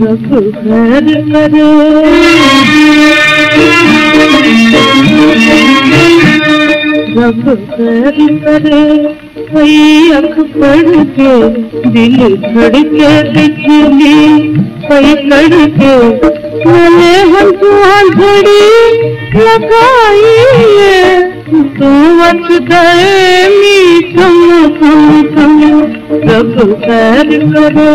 रघुबर करो करे कोई अख पढ़ के दिल धड़के बिजली कोई कड़ के मैंने हम घड़ी लगाई तू वच गए मी कम कम कम रब खैर करे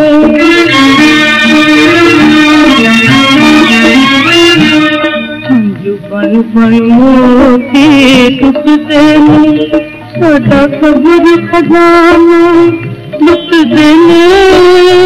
जुबन बन मोती टुकते साडा खबर खजाना लुट देने।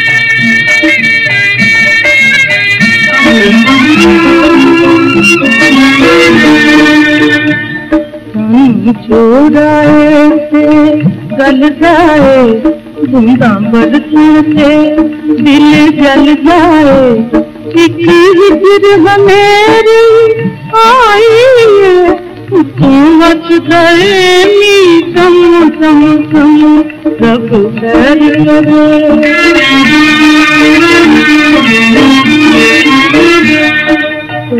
छोड़ाए से गल जाए बूंदा से दिल जल जाए हमेरी आई है तू मी कम कम कम रब करे